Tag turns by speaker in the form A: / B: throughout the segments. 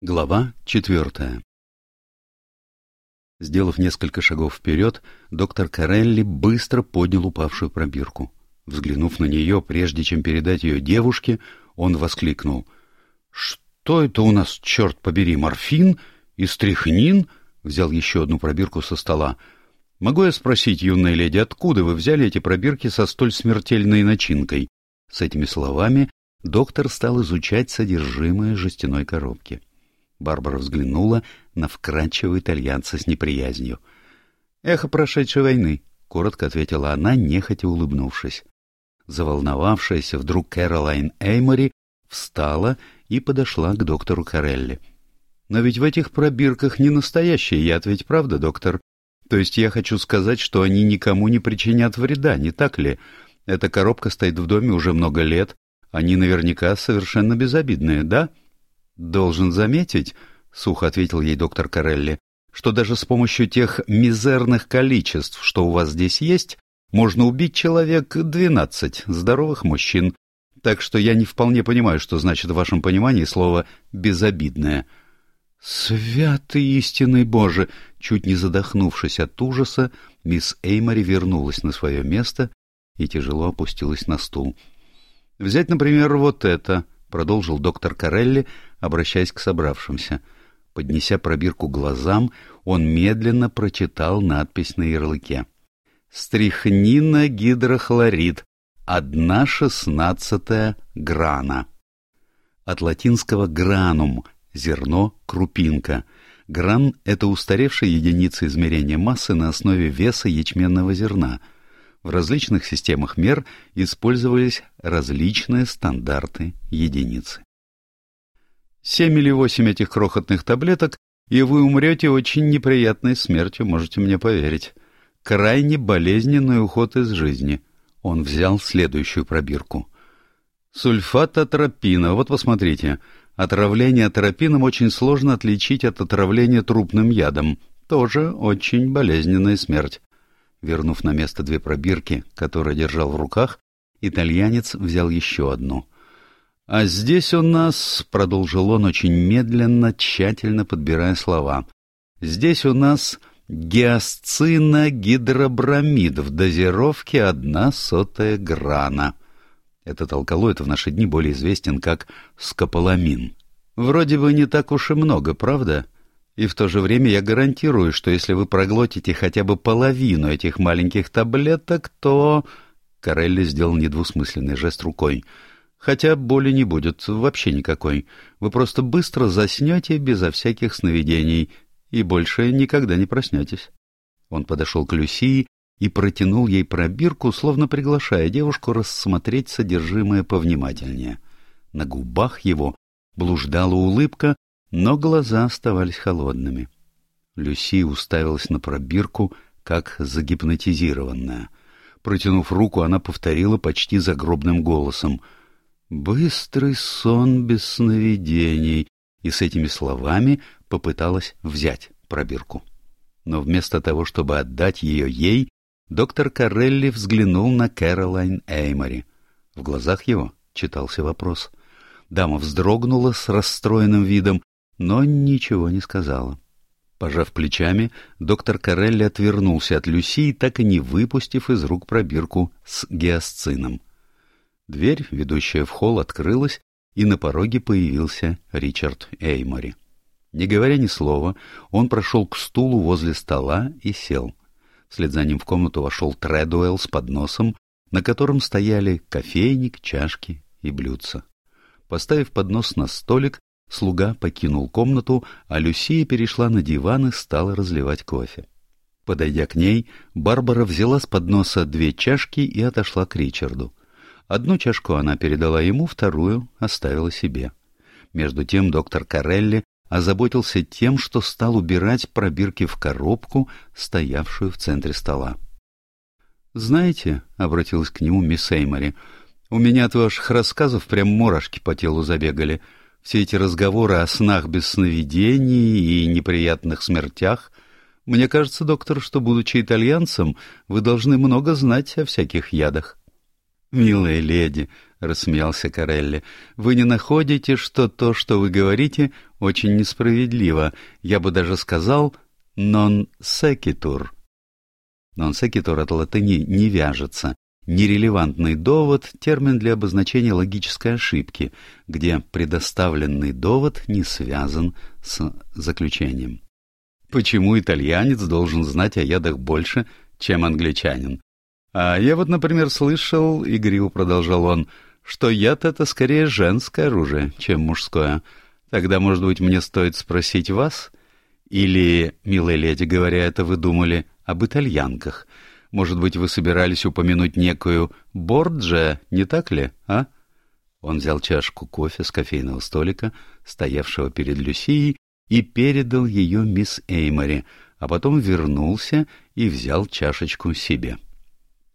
A: Глава четвертая Сделав несколько шагов вперед, доктор Карелли быстро поднял упавшую пробирку. Взглянув на нее, прежде чем передать ее девушке, он воскликнул. — Что это у нас, черт побери, морфин и стрихнин? Взял еще одну пробирку со стола. — Могу я спросить, юная леди, откуда вы взяли эти пробирки со столь смертельной начинкой? С этими словами доктор стал изучать содержимое жестяной коробки. — Барбара взглянула на вкрадчивого итальянца с неприязнью. «Эхо прошедшей войны», — коротко ответила она, нехотя улыбнувшись. Заволновавшаяся вдруг Кэролайн Эймори встала и подошла к доктору Карелли. «Но ведь в этих пробирках не настоящий яд, ведь правда, доктор? То есть я хочу сказать, что они никому не причинят вреда, не так ли? Эта коробка стоит в доме уже много лет, они наверняка совершенно безобидные, да?» «Должен заметить», — сухо ответил ей доктор Карелли, «что даже с помощью тех мизерных количеств, что у вас здесь есть, можно убить человек двенадцать здоровых мужчин. Так что я не вполне понимаю, что значит в вашем понимании слово «безобидное». «Святый истинный Боже!» Чуть не задохнувшись от ужаса, мисс Эймори вернулась на свое место и тяжело опустилась на стул. «Взять, например, вот это», — продолжил доктор Карелли, обращаясь к собравшимся. Поднеся пробирку глазам, он медленно прочитал надпись на ярлыке. «Стрихнина гидрохлорид. Одна шестнадцатая грана». От латинского «гранум» — зерно, крупинка. Гран — это устаревшая единица измерения массы на основе веса ячменного зерна. В различных системах мер использовались различные стандарты единицы. Семь или восемь этих крохотных таблеток, и вы умрете очень неприятной смертью, можете мне поверить. Крайне болезненный уход из жизни. Он взял следующую пробирку. Сульфат атропина. Вот посмотрите. Отравление атропином очень сложно отличить от отравления трупным ядом. Тоже очень болезненная смерть. Вернув на место две пробирки, которые держал в руках, итальянец взял еще одну — «А здесь у нас», — продолжил он очень медленно, тщательно подбирая слова, «здесь у нас гиасциногидробромид в дозировке одна сотая грана». Этот алкалоид в наши дни более известен как скополамин. Вроде бы не так уж и много, правда? И в то же время я гарантирую, что если вы проглотите хотя бы половину этих маленьких таблеток, то... Карелли сделал недвусмысленный жест рукой — Хотя боли не будет, вообще никакой. Вы просто быстро заснете безо всяких сновидений и больше никогда не проснетесь. Он подошел к Люсии и протянул ей пробирку, словно приглашая девушку рассмотреть содержимое повнимательнее. На губах его блуждала улыбка, но глаза оставались холодными. Люси уставилась на пробирку, как загипнотизированная. Протянув руку, она повторила почти загробным голосом — Быстрый сон без сновидений, и с этими словами попыталась взять пробирку. Но вместо того, чтобы отдать ее ей, доктор Карелли взглянул на Кэролайн Эймори. В глазах его читался вопрос. Дама вздрогнула с расстроенным видом, но ничего не сказала. Пожав плечами, доктор Карелли отвернулся от Люси, так и не выпустив из рук пробирку с гиасцином. Дверь, ведущая в холл, открылась, и на пороге появился Ричард Эймори. Не говоря ни слова, он прошел к стулу возле стола и сел. Вслед за ним в комнату вошел Тредуэлл с подносом, на котором стояли кофейник, чашки и блюдца. Поставив поднос на столик, слуга покинул комнату, а Люсия перешла на диван и стала разливать кофе. Подойдя к ней, Барбара взяла с подноса две чашки и отошла к Ричарду. Одну чашку она передала ему, вторую оставила себе. Между тем доктор Карелли озаботился тем, что стал убирать пробирки в коробку, стоявшую в центре стола. «Знаете», — обратилась к нему мисс Эймори, — «у меня от ваших рассказов прям мурашки по телу забегали. Все эти разговоры о снах без сновидений и неприятных смертях. Мне кажется, доктор, что, будучи итальянцем, вы должны много знать о всяких ядах». «Милая леди», —— рассмеялся Карелли. «Вы не находите, что то, что вы говорите, очень несправедливо. Я бы даже сказал «non sequitur». «Non sequitur» от латыни «не вяжется». Нерелевантный довод — термин для обозначения логической ошибки, где предоставленный довод не связан с заключением. Почему итальянец должен знать о ядах больше, чем англичанин? А я вот, например, слышал, — игриво продолжал он, — что яд — это скорее женское оружие, чем мужское. Тогда, может быть, мне стоит спросить вас? Или, милая леди, говоря это, вы думали об итальянках — может быть, вы собирались упомянуть некую Борджа, не так ли, а?» Он взял чашку кофе с кофейного столика, стоявшего перед Люсией, и передал ее мисс Эймори, а потом вернулся и взял чашечку себе.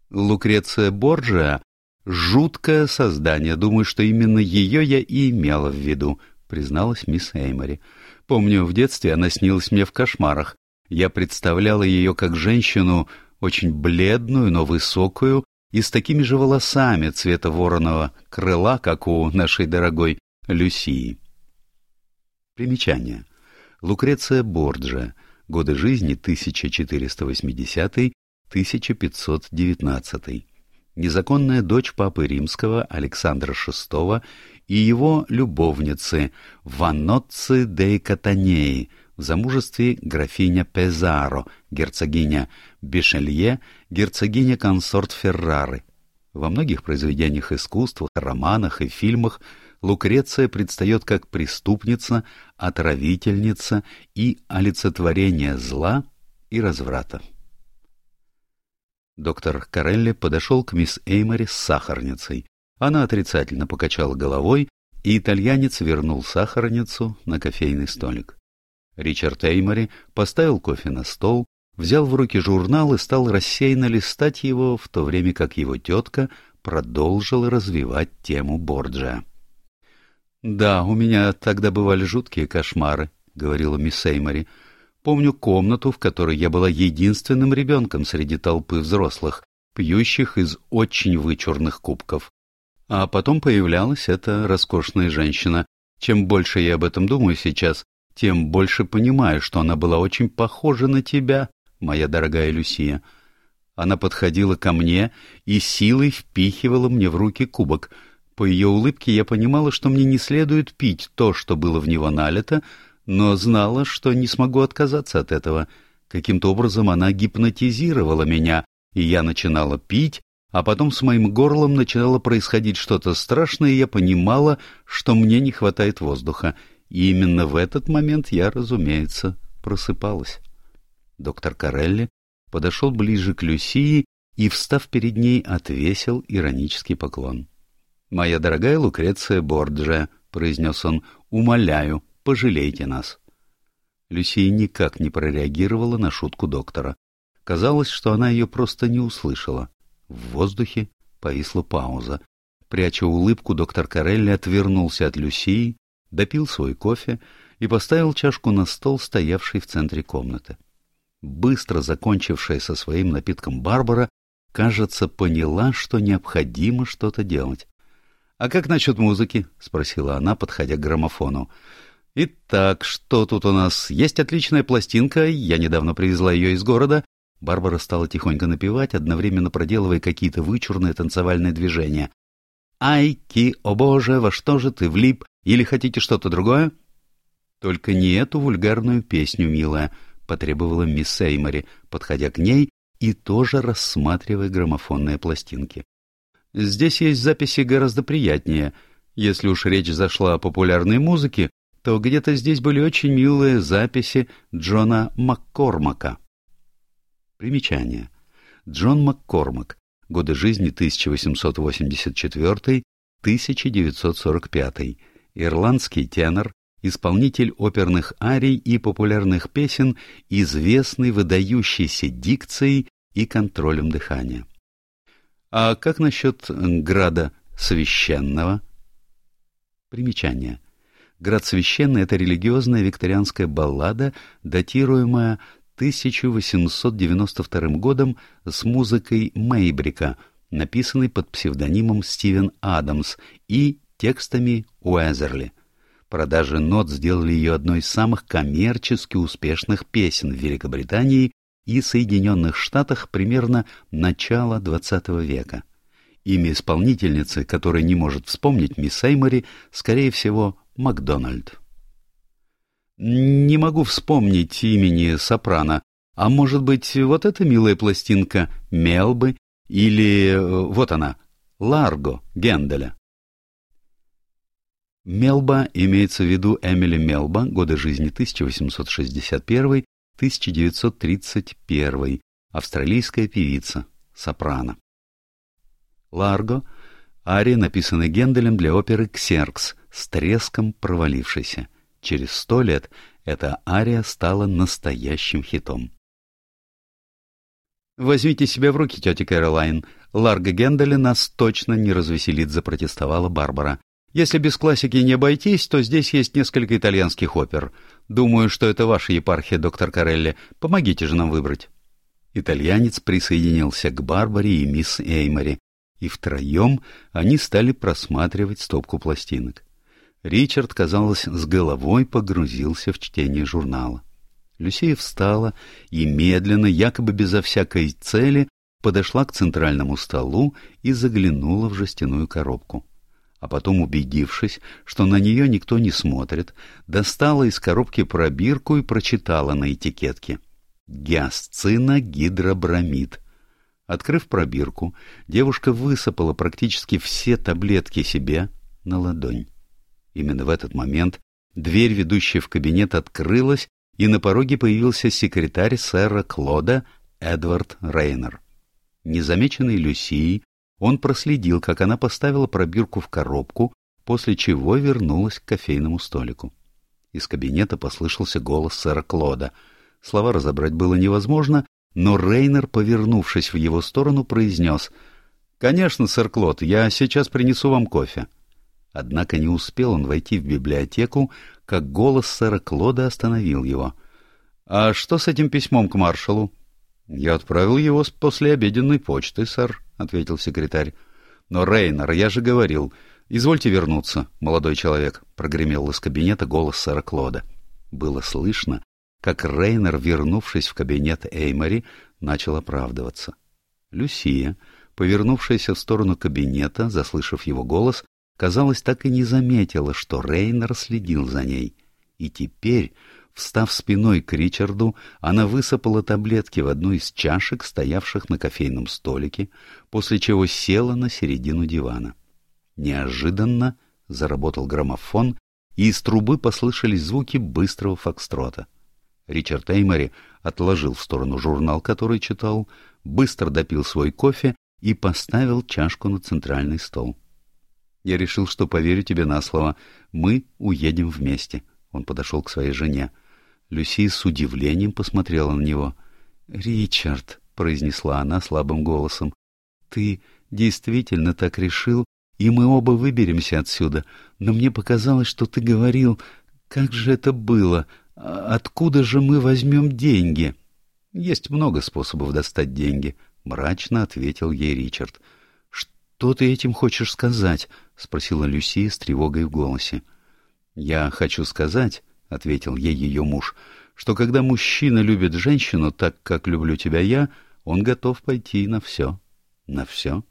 A: Лукреция Борджиа — жуткое создание, думаю, что именно ее я и имела в виду, призналась мисс Эймори. Помню, в детстве она снилась мне в кошмарах. Я представляла ее как женщину, очень бледную, но высокую, и с такими же волосами цвета вороного крыла, как у нашей дорогой Люсии. Примечание. Лукреция Борджа. Годы жизни 1480-1519. Незаконная дочь папы римского Александра VI и его любовницы Ванноцци де Катанеи – в замужестве графиня Пезаро, герцогиня Бишелье, герцогиня-консорт Феррары. Во многих произведениях искусства, романах и фильмах Лукреция предстает как преступница, отравительница и олицетворение зла и разврата. Доктор Карелли подошел к мисс Эймори с сахарницей. Она отрицательно покачала головой, и итальянец вернул сахарницу на кофейный столик. Ричард Эймори поставил кофе на стол, взял в руки журнал и стал рассеянно листать его, в то время как его тетка продолжила развивать тему Борджа. «Да, у меня тогда бывали жуткие кошмары», — говорила мисс Эймори. «Помню комнату, в которой я была единственным ребенком среди толпы взрослых, пьющих из очень вычурных кубков. А потом появлялась эта роскошная женщина. Чем больше я об этом думаю сейчас, тем больше понимаю, что она была очень похожа на тебя, моя дорогая Люсия. Она подходила ко мне и силой впихивала мне в руки кубок. По ее улыбке я понимала, что мне не следует пить то, что было в него налито, но знала, что не смогу отказаться от этого. Каким-то образом она гипнотизировала меня, и я начинала пить, а потом с моим горлом начинало происходить что-то страшное, и я понимала, что мне не хватает воздуха — и именно в этот момент я, разумеется, просыпалась. Доктор Карелли подошел ближе к Люсии и, встав перед ней, отвесил иронический поклон. «Моя дорогая Лукреция Борджа», — произнес он, — «умоляю, пожалейте нас». Люсия никак не прореагировала на шутку доктора. Казалось, что она ее просто не услышала. В воздухе повисла пауза. Пряча улыбку, доктор Карелли отвернулся от Люсии допил свой кофе и поставил чашку на стол, стоявший в центре комнаты. Быстро закончившая со своим напитком Барбара, кажется, поняла, что необходимо что-то делать. «А как насчет музыки?» — спросила она, подходя к граммофону. «Итак, что тут у нас? Есть отличная пластинка, я недавно привезла ее из города». Барбара стала тихонько напевать, одновременно проделывая какие-то вычурные танцевальные движения. «Айки, о боже, во что же ты влип? Или хотите что-то другое?» «Только не эту вульгарную песню, милая», — потребовала мисс Сеймори, подходя к ней и тоже рассматривая граммофонные пластинки. «Здесь есть записи гораздо приятнее. Если уж речь зашла о популярной музыке, то где-то здесь были очень милые записи Джона Маккормака». Примечание. Джон Маккормак. Годы жизни 1884-1945 ирландский тенор, исполнитель оперных арий и популярных песен, известный выдающейся дикцией и контролем дыхания. А как насчет града священного? Примечание. Град священный — это религиозная викторианская баллада, датируемая 1892 годом с музыкой Мейбрика, написанный под псевдонимом Стивен Адамс и текстами Уэзерли. Продажи нот сделали ее одной из самых коммерчески успешных песен в Великобритании и Соединенных Штатах примерно начала XX века. Имя исполнительницы, которая не может вспомнить мисс Эймори, скорее всего, Макдональд. Не могу вспомнить имени сопрано. А может быть, вот эта милая пластинка Мелбы или э, вот она, Ларго Генделя. Мелба имеется в виду Эмили Мелба, годы жизни 1861-1931, австралийская певица, сопрано. Ларго — ария, написанная Генделем для оперы «Ксеркс», с треском провалившейся. Через сто лет эта ария стала настоящим хитом. «Возьмите себя в руки, тетя Кэролайн. Ларго Генделя нас точно не развеселит», — запротестовала Барбара. «Если без классики не обойтись, то здесь есть несколько итальянских опер. Думаю, что это ваша епархия, доктор Карелли. Помогите же нам выбрать». Итальянец присоединился к Барбаре и мисс Эймори, и втроем они стали просматривать стопку пластинок. Ричард, казалось, с головой погрузился в чтение журнала. Люсия встала и медленно, якобы безо всякой цели, подошла к центральному столу и заглянула в жестяную коробку. А потом, убедившись, что на нее никто не смотрит, достала из коробки пробирку и прочитала на этикетке «Гиасцина гидробромид». Открыв пробирку, девушка высыпала практически все таблетки себе на ладонь. Именно в этот момент дверь, ведущая в кабинет, открылась, и на пороге появился секретарь сэра Клода Эдвард Рейнер. Незамеченный Люсией, он проследил, как она поставила пробирку в коробку, после чего вернулась к кофейному столику. Из кабинета послышался голос сэра Клода. Слова разобрать было невозможно, но Рейнер, повернувшись в его сторону, произнес «Конечно, сэр Клод, я сейчас принесу вам кофе». Однако не успел он войти в библиотеку, как голос сэра Клода остановил его. — А что с этим письмом к маршалу? — Я отправил его с послеобеденной почты, сэр, — ответил секретарь. — Но, Рейнер, я же говорил. Извольте вернуться, молодой человек, — прогремел из кабинета голос сэра Клода. Было слышно, как Рейнер, вернувшись в кабинет Эймори, начал оправдываться. Люсия, повернувшаяся в сторону кабинета, заслышав его голос, казалось, так и не заметила, что Рейнер следил за ней. И теперь, встав спиной к Ричарду, она высыпала таблетки в одну из чашек, стоявших на кофейном столике, после чего села на середину дивана. Неожиданно заработал граммофон, и из трубы послышались звуки быстрого фокстрота. Ричард Эймори отложил в сторону журнал, который читал, быстро допил свой кофе и поставил чашку на центральный стол. Я решил, что поверю тебе на слово. Мы уедем вместе. Он подошел к своей жене. Люси с удивлением посмотрела на него. «Ричард», — произнесла она слабым голосом, — «ты действительно так решил, и мы оба выберемся отсюда. Но мне показалось, что ты говорил, как же это было, а откуда же мы возьмем деньги?» «Есть много способов достать деньги», — мрачно ответил ей Ричард. «Что ты этим хочешь сказать?» — спросила Люси с тревогой в голосе. «Я хочу сказать», — ответил ей ее муж, — «что когда мужчина любит женщину так, как люблю тебя я, он готов пойти на все. На все».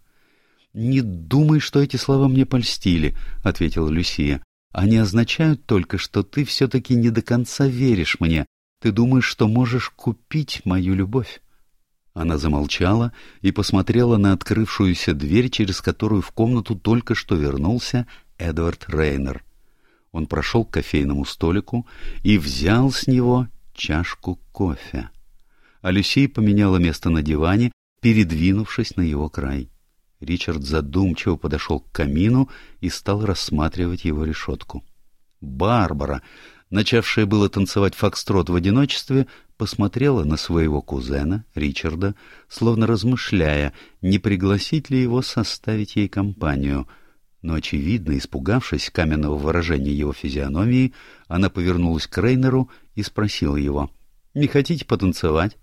A: «Не думай, что эти слова мне польстили», — ответила Люсия. «Они означают только, что ты все-таки не до конца веришь мне. Ты думаешь, что можешь купить мою любовь». Она замолчала и посмотрела на открывшуюся дверь, через которую в комнату только что вернулся Эдвард Рейнер. Он прошел к кофейному столику и взял с него чашку кофе. А Люсей поменяла место на диване, передвинувшись на его край. Ричард задумчиво подошел к камину и стал рассматривать его решетку. Барбара, начавшая было танцевать фокстрот в одиночестве, посмотрела на своего кузена, Ричарда, словно размышляя, не пригласить ли его составить ей компанию. Но, очевидно, испугавшись каменного выражения его физиономии, она повернулась к Рейнеру и спросила его, «Не хотите потанцевать?»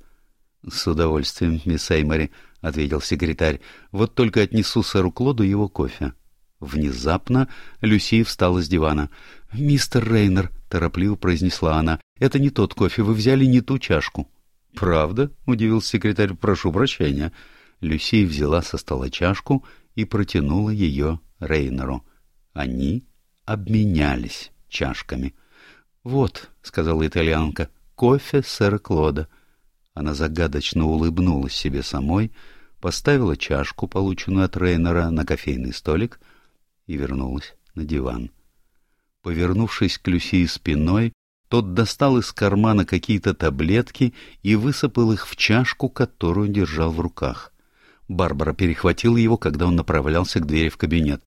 A: «С удовольствием, мисс Эймори», — ответил секретарь. — Вот только отнесу сэру Клоду его кофе. Внезапно Люси встала с дивана. — Мистер Рейнер, — торопливо произнесла она, — это не тот кофе, вы взяли не ту чашку. — Правда? — удивился секретарь. — Прошу прощения. Люси взяла со стола чашку и протянула ее Рейнеру. Они обменялись чашками. — Вот, — сказала итальянка, — кофе сэра Клода. — она загадочно улыбнулась себе самой, поставила чашку, полученную от Рейнера, на кофейный столик и вернулась на диван. Повернувшись к Люсии спиной, тот достал из кармана какие-то таблетки и высыпал их в чашку, которую держал в руках. Барбара перехватила его, когда он направлялся к двери в кабинет.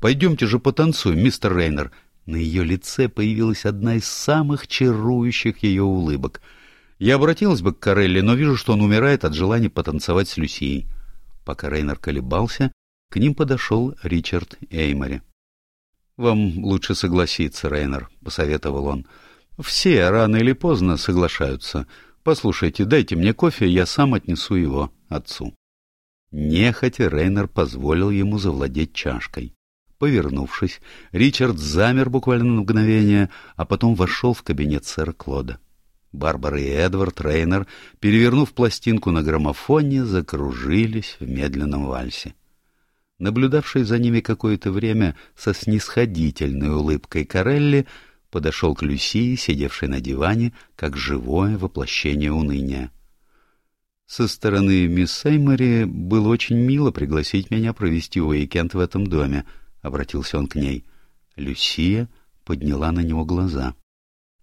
A: «Пойдемте же потанцуем, мистер Рейнер!» На ее лице появилась одна из самых чарующих ее улыбок — я обратилась бы к Карелли, но вижу, что он умирает от желания потанцевать с Люсией. Пока Рейнер колебался, к ним подошел Ричард Эймори. — Вам лучше согласиться, Рейнер, — посоветовал он. — Все рано или поздно соглашаются. Послушайте, дайте мне кофе, я сам отнесу его отцу. Нехотя Рейнер позволил ему завладеть чашкой. Повернувшись, Ричард замер буквально на мгновение, а потом вошел в кабинет сэра Клода. Барбара и Эдвард Рейнер, перевернув пластинку на граммофоне, закружились в медленном вальсе. Наблюдавший за ними какое-то время со снисходительной улыбкой Карелли подошел к Люсии, сидевшей на диване, как живое воплощение уныния. Со стороны мисс Сеймори было очень мило пригласить меня провести уикенд в этом доме, — обратился он к ней. Люсия подняла на него глаза.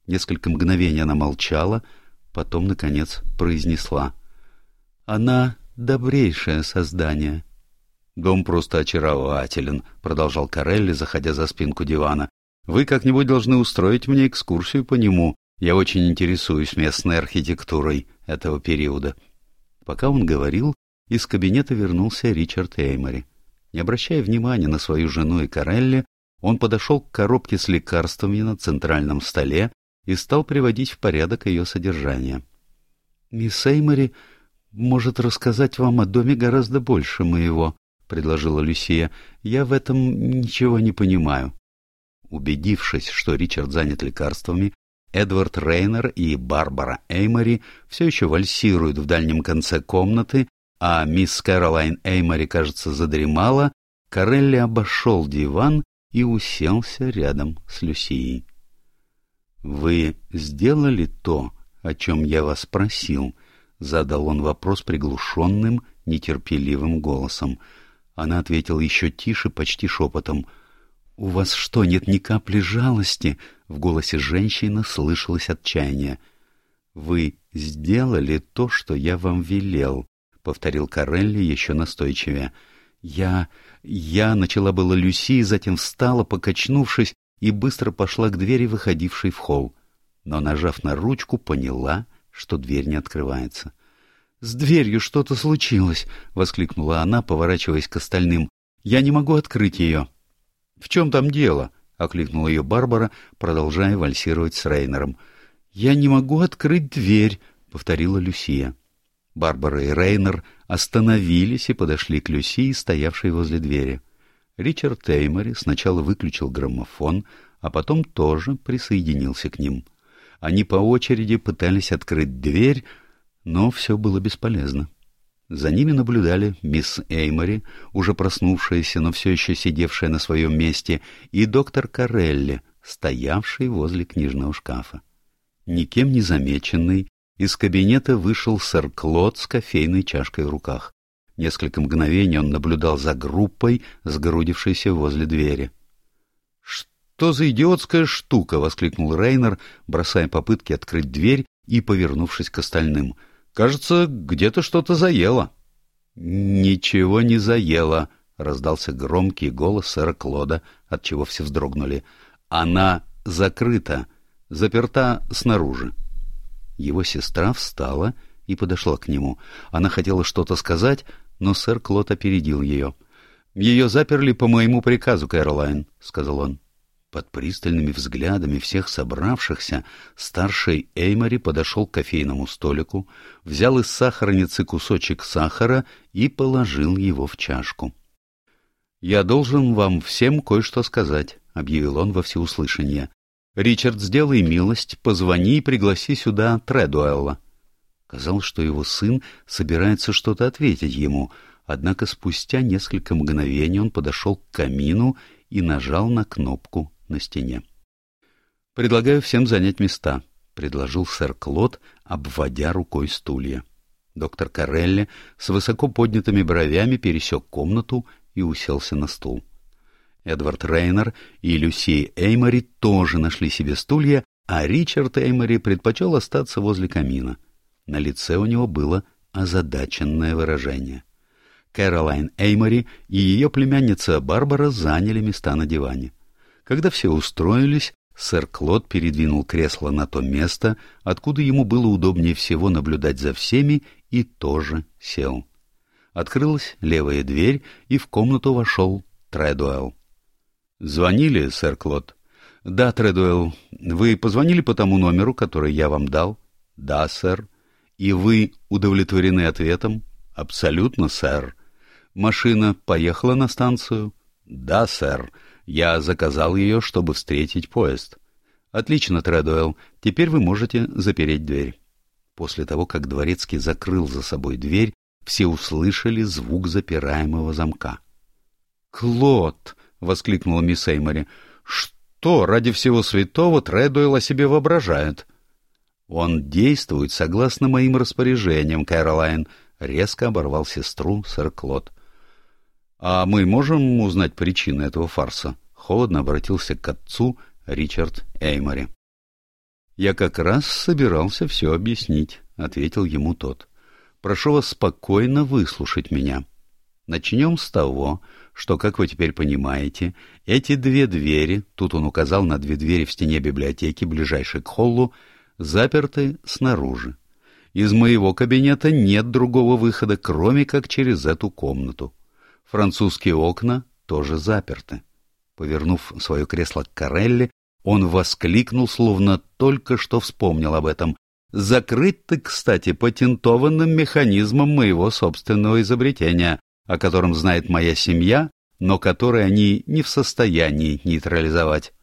A: Несколько мгновений она молчала, потом, наконец, произнесла. «Она добрейшее создание». «Дом просто очарователен», — продолжал Карелли, заходя за спинку дивана. «Вы как-нибудь должны устроить мне экскурсию по нему. Я очень интересуюсь местной архитектурой этого периода». Пока он говорил, из кабинета вернулся Ричард Эймори. Не обращая внимания на свою жену и Карелли, он подошел к коробке с лекарствами на центральном столе и стал приводить в порядок ее содержание. «Мисс Эймори может рассказать вам о доме гораздо больше моего», — предложила Люсия. «Я в этом ничего не понимаю». Убедившись, что Ричард занят лекарствами, Эдвард Рейнер и Барбара Эймори все еще вальсируют в дальнем конце комнаты, а мисс Кэролайн Эймори, кажется, задремала, Карелли обошел диван и уселся рядом с Люсией. «Вы сделали то, о чем я вас просил?» — задал он вопрос приглушенным, нетерпеливым голосом. Она ответила еще тише, почти шепотом. «У вас что, нет ни капли жалости?» — в голосе женщины слышалось отчаяние. «Вы сделали то, что я вам велел», — повторил Карелли еще настойчивее. «Я... я...» — начала было Люси, затем встала, покачнувшись, и быстро пошла к двери, выходившей в холл. Но, нажав на ручку, поняла, что дверь не открывается. — С дверью что-то случилось! — воскликнула она, поворачиваясь к остальным. — Я не могу открыть ее. — В чем там дело? — окликнула ее Барбара, продолжая вальсировать с Рейнером. — Я не могу открыть дверь, — повторила Люсия. Барбара и Рейнер остановились и подошли к Люсии, стоявшей возле двери. Ричард Теймори сначала выключил граммофон, а потом тоже присоединился к ним. Они по очереди пытались открыть дверь, но все было бесполезно. За ними наблюдали мисс Эймори, уже проснувшаяся, но все еще сидевшая на своем месте, и доктор Карелли, стоявший возле книжного шкафа. Никем не замеченный, из кабинета вышел сэр Клод с кофейной чашкой в руках. Несколько мгновений он наблюдал за группой, сгрудившейся возле двери. «Что за идиотская штука?» — воскликнул Рейнер, бросая попытки открыть дверь и повернувшись к остальным. «Кажется, где-то что-то заело». «Ничего не заело», — раздался громкий голос сэра Клода, от чего все вздрогнули. «Она закрыта, заперта снаружи». Его сестра встала и подошла к нему. Она хотела что-то сказать, но сэр Клод опередил ее. — Ее заперли по моему приказу, Кэролайн, — сказал он. — Под пристальными взглядами всех собравшихся старший Эймори подошел к кофейному столику, взял из сахарницы кусочек сахара и положил его в чашку. «Я должен вам всем кое-что сказать», — объявил он во всеуслышание. «Ричард, сделай милость, позвони и пригласи сюда Тредуэлла». Казалось, что его сын собирается что-то ответить ему, однако спустя несколько мгновений он подошел к камину и нажал на кнопку на стене. «Предлагаю всем занять места», — предложил сэр Клод, обводя рукой стулья. Доктор Карелли с высоко поднятыми бровями пересек комнату и уселся на стул. Эдвард Рейнер и Люси Эймори тоже нашли себе стулья, а Ричард Эймори предпочел остаться возле камина. На лице у него было озадаченное выражение. Кэролайн Эймори и ее племянница Барбара заняли места на диване. Когда все устроились, сэр Клод передвинул кресло на то место, откуда ему было удобнее всего наблюдать за всеми, и тоже сел. Открылась левая дверь, и в комнату вошел Тредуэлл. «Звонили, сэр Клод?» «Да, Тредуэлл. Вы позвонили по тому номеру, который я вам дал?» «Да, сэр». «И вы удовлетворены ответом?» «Абсолютно, сэр». «Машина поехала на станцию?» «Да, сэр. Я заказал ее, чтобы встретить поезд. Отлично, Тредуэлл. Теперь вы можете запереть дверь. После того, как Дворецкий закрыл за собой дверь, все услышали звук запираемого замка. «Клод!» — воскликнула мисс Эймори. «Что, ради всего святого, Тредуэлл о себе воображает?» «Он действует согласно моим распоряжениям, Кэролайн», — резко оборвал сестру сэр Клод. «А мы можем узнать причины этого фарса?» — холодно обратился к отцу Ричард Эймори. «Я как раз собирался все объяснить», — ответил ему тот. «Прошу вас спокойно выслушать меня. Начнем с того, что, как вы теперь понимаете, эти две двери, тут он указал на две двери в стене библиотеки, ближайшей к холлу, заперты снаружи. Из моего кабинета нет другого выхода, кроме как через эту комнату. Французские окна тоже заперты. Повернув свое кресло к Карелли, он воскликнул, словно только что вспомнил об этом. «Закрыть ты, кстати, патентованным механизмом моего собственного изобретения, о котором знает моя семья, но который они не в состоянии нейтрализовать.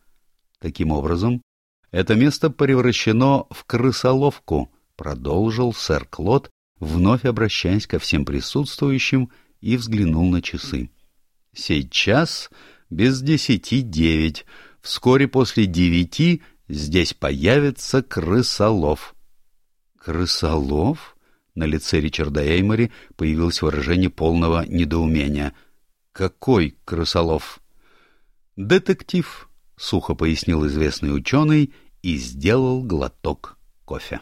A: Таким образом, это место превращено в крысоловку», — продолжил сэр Клод, вновь обращаясь ко всем присутствующим и взглянул на часы. «Сейчас без десяти девять. Вскоре после девяти здесь появится крысолов». «Крысолов?» На лице Ричарда Эймори появилось выражение полного недоумения. «Какой крысолов?» «Детектив», — сухо пояснил известный ученый и сделал глоток кофе.